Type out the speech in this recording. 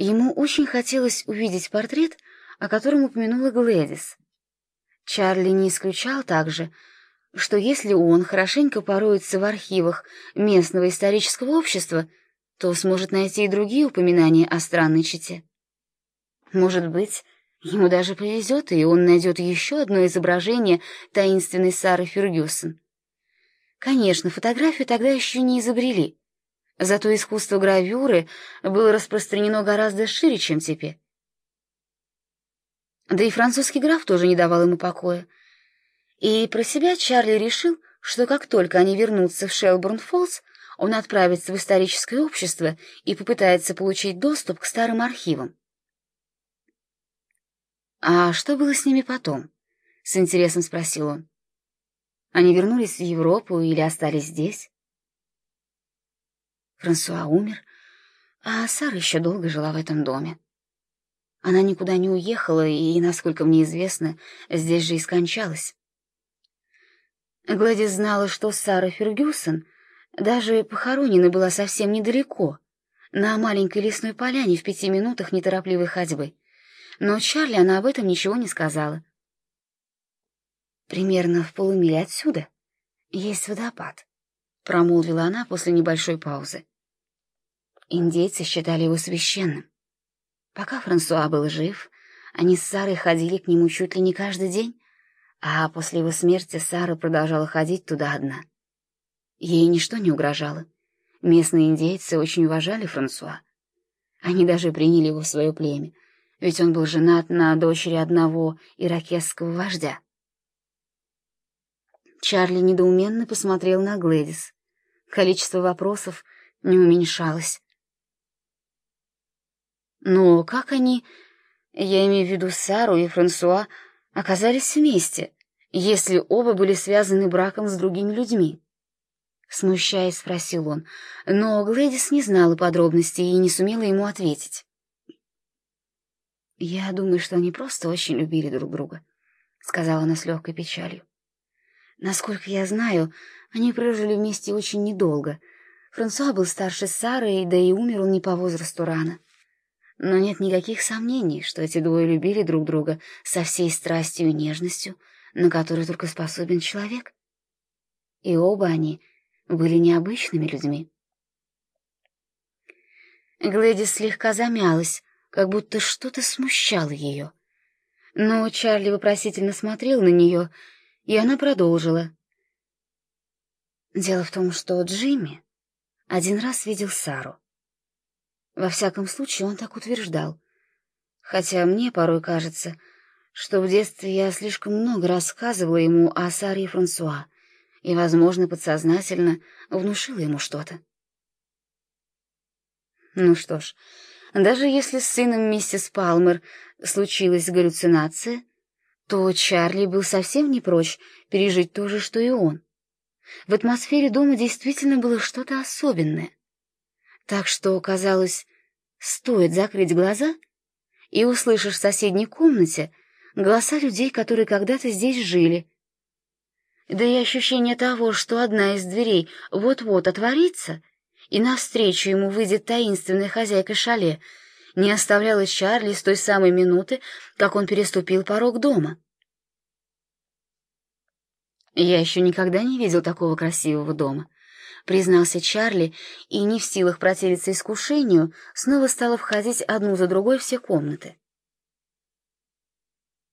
Ему очень хотелось увидеть портрет, о котором упомянула Глэдис. Чарли не исключал также, что если он хорошенько пороется в архивах местного исторического общества, то сможет найти и другие упоминания о странной чете. Может быть, ему даже повезет, и он найдет еще одно изображение таинственной Сары Фергюсон. Конечно, фотографию тогда еще не изобрели, зато искусство гравюры было распространено гораздо шире, чем теперь. Да и французский граф тоже не давал ему покоя. И про себя Чарли решил, что как только они вернутся в Шелбурн-Фоллс, он отправится в историческое общество и попытается получить доступ к старым архивам. «А что было с ними потом?» — с интересом спросил он. «Они вернулись в Европу или остались здесь?» Франсуа умер, а Сара еще долго жила в этом доме. Она никуда не уехала и, насколько мне известно, здесь же и скончалась. Гладис знала, что Сара Фергюсон даже похоронена была совсем недалеко, на маленькой лесной поляне в пяти минутах неторопливой ходьбы. Но Чарли она об этом ничего не сказала. «Примерно в полумиле отсюда есть водопад», — промолвила она после небольшой паузы. Индейцы считали его священным. Пока Франсуа был жив, они с Сарой ходили к нему чуть ли не каждый день, а после его смерти Сара продолжала ходить туда одна. Ей ничто не угрожало. Местные индейцы очень уважали Франсуа. Они даже приняли его в свое племя, ведь он был женат на дочери одного иракесского вождя. Чарли недоуменно посмотрел на Глэдис. Количество вопросов не уменьшалось. Но как они, я имею в виду Сару и Франсуа, оказались вместе, если оба были связаны браком с другими людьми? Смущаясь, спросил он, но Глэдис не знала подробностей и не сумела ему ответить. «Я думаю, что они просто очень любили друг друга», — сказала она с легкой печалью. «Насколько я знаю, они прожили вместе очень недолго. Франсуа был старше Сары, да и умер он не по возрасту рано. Но нет никаких сомнений, что эти двое любили друг друга со всей страстью и нежностью, на которую только способен человек. И оба они были необычными людьми. Глэдис слегка замялась, как будто что-то смущало ее. Но Чарли вопросительно смотрел на нее, и она продолжила. Дело в том, что Джимми один раз видел Сару. Во всяком случае, он так утверждал. Хотя мне порой кажется, что в детстве я слишком много рассказывала ему о Саре и Франсуа, и, возможно, подсознательно внушила ему что-то. Ну что ж, даже если с сыном миссис Палмер случилась галлюцинация, то Чарли был совсем не прочь пережить то же, что и он. В атмосфере дома действительно было что-то особенное. Так что, казалось, стоит закрыть глаза, и услышишь в соседней комнате голоса людей, которые когда-то здесь жили. Да и ощущение того, что одна из дверей вот-вот отворится, и навстречу ему выйдет таинственная хозяйка шале, не оставляло Чарли с той самой минуты, как он переступил порог дома. Я еще никогда не видел такого красивого дома признался Чарли, и не в силах противиться искушению, снова стала входить одну за другой все комнаты.